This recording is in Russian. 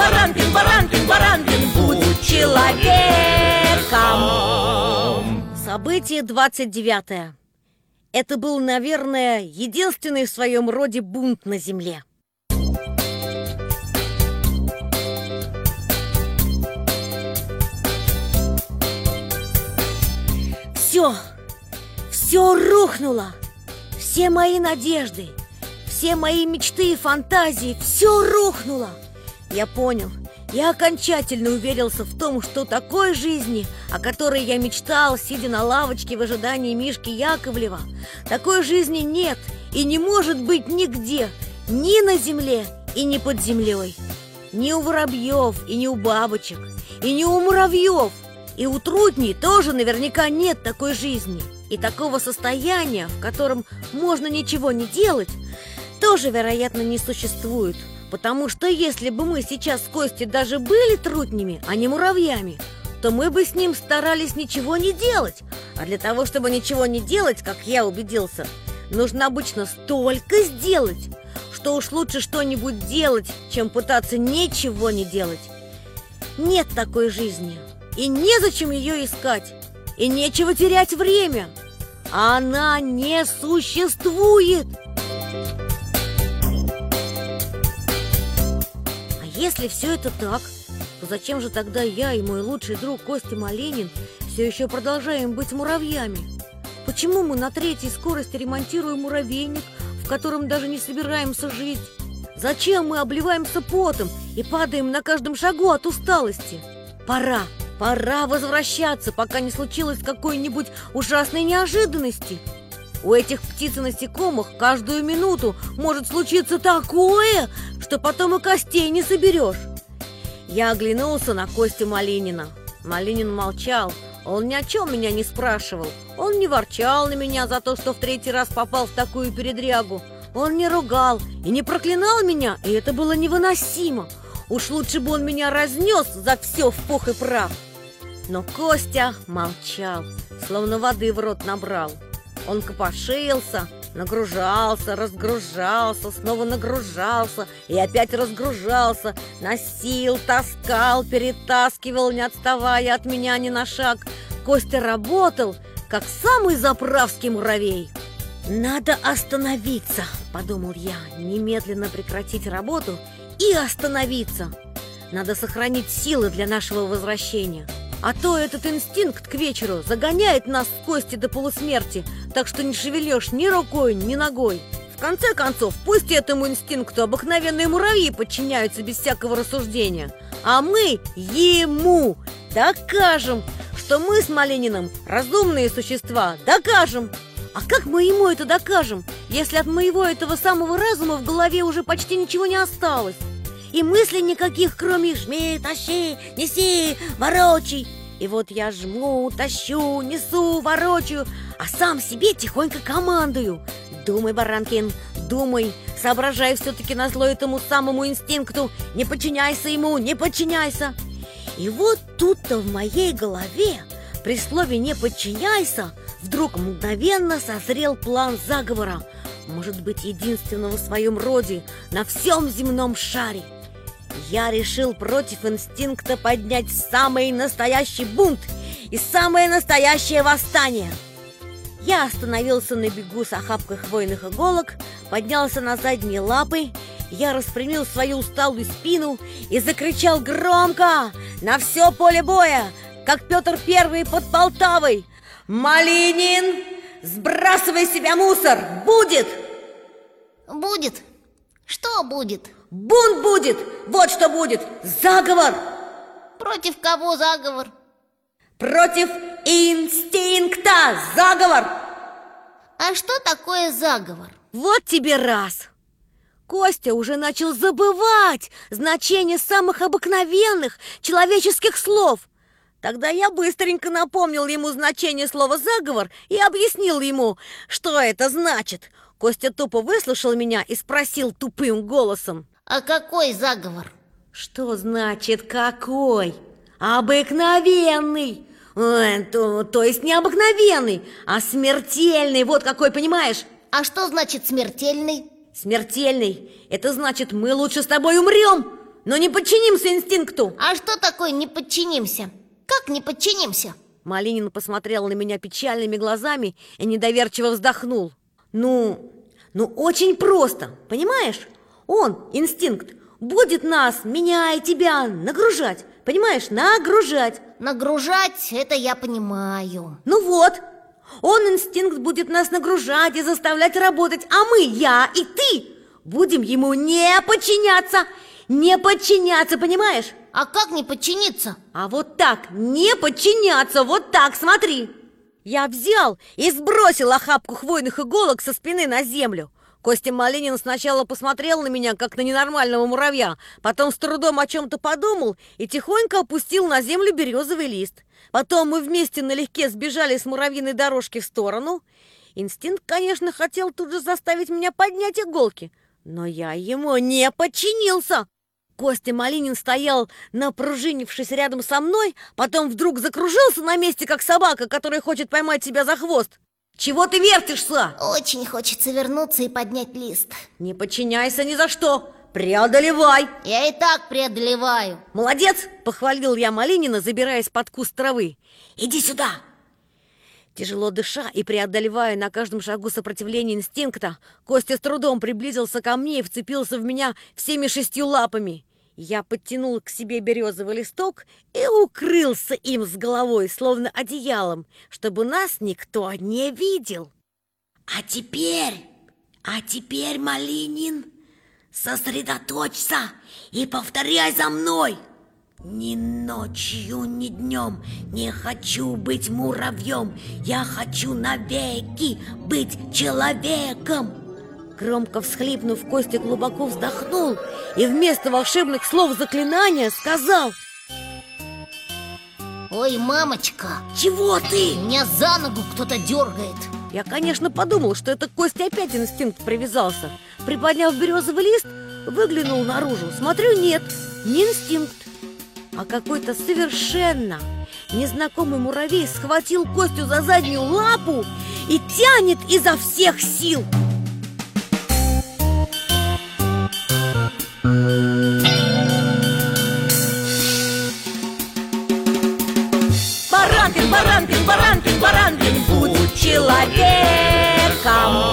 Баранкин, Баранкин, Баранкин, будь человеком. Событие 29 Это был, наверное, единственный в своем роде бунт на земле. Все, все рухнуло. Все мои надежды, все мои мечты и фантазии, все рухнуло Я понял, я окончательно уверился в том, что такой жизни, о которой я мечтал, сидя на лавочке в ожидании Мишки Яковлева, такой жизни нет и не может быть нигде, ни на земле и ни под землей. Ни у воробьев и ни у бабочек, и ни у муравьев, и у трутней тоже наверняка нет такой жизни. И такого состояния, в котором можно ничего не делать, тоже, вероятно, не существует – Потому что если бы мы сейчас с Костей даже были трутнями, а не муравьями, то мы бы с ним старались ничего не делать. А для того, чтобы ничего не делать, как я убедился, нужно обычно столько сделать, что уж лучше что-нибудь делать, чем пытаться ничего не делать. Нет такой жизни, и незачем ее искать, и нечего терять время. Она не существует. Если все это так, то зачем же тогда я и мой лучший друг Костя Малинин все еще продолжаем быть муравьями? Почему мы на третьей скорости ремонтируем муравейник, в котором даже не собираемся жить? Зачем мы обливаемся потом и падаем на каждом шагу от усталости? Пора, пора возвращаться, пока не случилось какой-нибудь ужасной неожиданности. У этих птиц и насекомых каждую минуту может случиться такое, что потом и костей не соберешь. Я оглянулся на Костю Малинина. Малинин молчал, он ни о чем меня не спрашивал. Он не ворчал на меня за то, что в третий раз попал в такую передрягу. Он не ругал и не проклинал меня, и это было невыносимо. Уж лучше бы он меня разнес за все в пух и прах. Но Костя молчал, словно воды в рот набрал. Он копошился, нагружался, разгружался, снова нагружался и опять разгружался, носил, таскал, перетаскивал, не отставая от меня ни на шаг. Костя работал, как самый заправский муравей. «Надо остановиться», — подумал я, немедленно прекратить работу и остановиться. Надо сохранить силы для нашего возвращения. А то этот инстинкт к вечеру загоняет нас в кости до полусмерти, так что не шевелешь ни рукой, ни ногой. В конце концов, пусть этому инстинкту обыкновенные муравьи подчиняются без всякого рассуждения, а мы ему докажем, что мы с Малининым разумные существа, докажем. А как мы ему это докажем, если от моего этого самого разума в голове уже почти ничего не осталось? И мыслей никаких, кроме «жми, тащи, неси, ворочай». И вот я жму, тащу, несу, ворочаю, а сам себе тихонько командую. Думай, Баранкин, думай, соображай все-таки на зло этому самому инстинкту. Не подчиняйся ему, не подчиняйся. И вот тут-то в моей голове при слове «не подчиняйся» вдруг мгновенно созрел план заговора, может быть, единственного в своем роде на всем земном шаре – я решил против инстинкта поднять самый настоящий бунт и самое настоящее восстание. Я остановился на бегу с охапкой хвойных иголок, поднялся на задние лапы, я распрямил свою усталую спину и закричал громко на все поле боя, как Петр Первый под Полтавой. «Малинин, сбрасывай себя мусор! Будет!» «Будет? Что будет?» Бунт будет! Вот что будет! Заговор! Против кого заговор? Против инстинкта! Заговор! А что такое заговор? Вот тебе раз! Костя уже начал забывать значение самых обыкновенных человеческих слов. Тогда я быстренько напомнил ему значение слова «заговор» и объяснил ему, что это значит. Костя тупо выслушал меня и спросил тупым голосом. А какой заговор? Что значит какой? Обыкновенный. Э, то, то есть не обыкновенный, а смертельный. Вот какой, понимаешь? А что значит смертельный? Смертельный. Это значит, мы лучше с тобой умрем. но не подчинимся инстинкту А что такое не подчинимся? Как не подчинимся? Малинин посмотрел на меня печальными глазами и недоверчиво вздохнул Ну, ну очень просто, понимаешь? Он, инстинкт, будет нас, меня и тебя нагружать. Понимаешь, нагружать. Нагружать, это я понимаю. Ну вот, он, инстинкт, будет нас нагружать и заставлять работать А мы, я и ты, будем ему не подчиняться. Не подчиняться, понимаешь? А как не подчиниться? А вот так, не подчиняться, вот так, смотри. Я взял и сбросил охапку хвойных иголок со спины на землю Костя Малинин сначала посмотрел на меня, как на ненормального муравья, потом с трудом о чем-то подумал и тихонько опустил на землю березовый лист. Потом мы вместе налегке сбежали с муравьиной дорожки в сторону. Инстинкт, конечно, хотел тут же заставить меня поднять иголки, но я ему не подчинился. Костя Малинин стоял, напружинившись рядом со мной, потом вдруг закружился на месте, как собака, которая хочет поймать себя за хвост. Чего ты вертишься? Очень хочется вернуться и поднять лист Не подчиняйся ни за что. Преодолевай. Я и так преодолеваю Молодец, похвалил я Малинина, забираясь под куст травы. Иди сюда. Тяжело дыша и преодолевая на каждом шагу сопротивление инстинкта, Костя с трудом приблизился ко мне и вцепился в меня всеми шестью лапами. Я подтянул к себе березовый листок и укрылся им с головой, словно одеялом, чтобы нас никто не видел. А теперь, а теперь, Малинин, сосредоточься и повторяй за мной. Ни ночью, ни днем не хочу быть муравьем, я хочу навеки быть человеком. Громко всхлипнув, Костя глубоко вздохнул и вместо волшебных слов заклинания сказал Ой, мамочка, «Чего ты?» меня за ногу кто-то дергает Я, конечно, подумал, что это Костя опять инстинкт привязался. Приподняв березовый лист, выглянул наружу. Смотрю, нет, не инстинкт, а какой-то совершенно незнакомый муравей схватил Костю за заднюю лапу и тянет изо всех сил. Баранкин,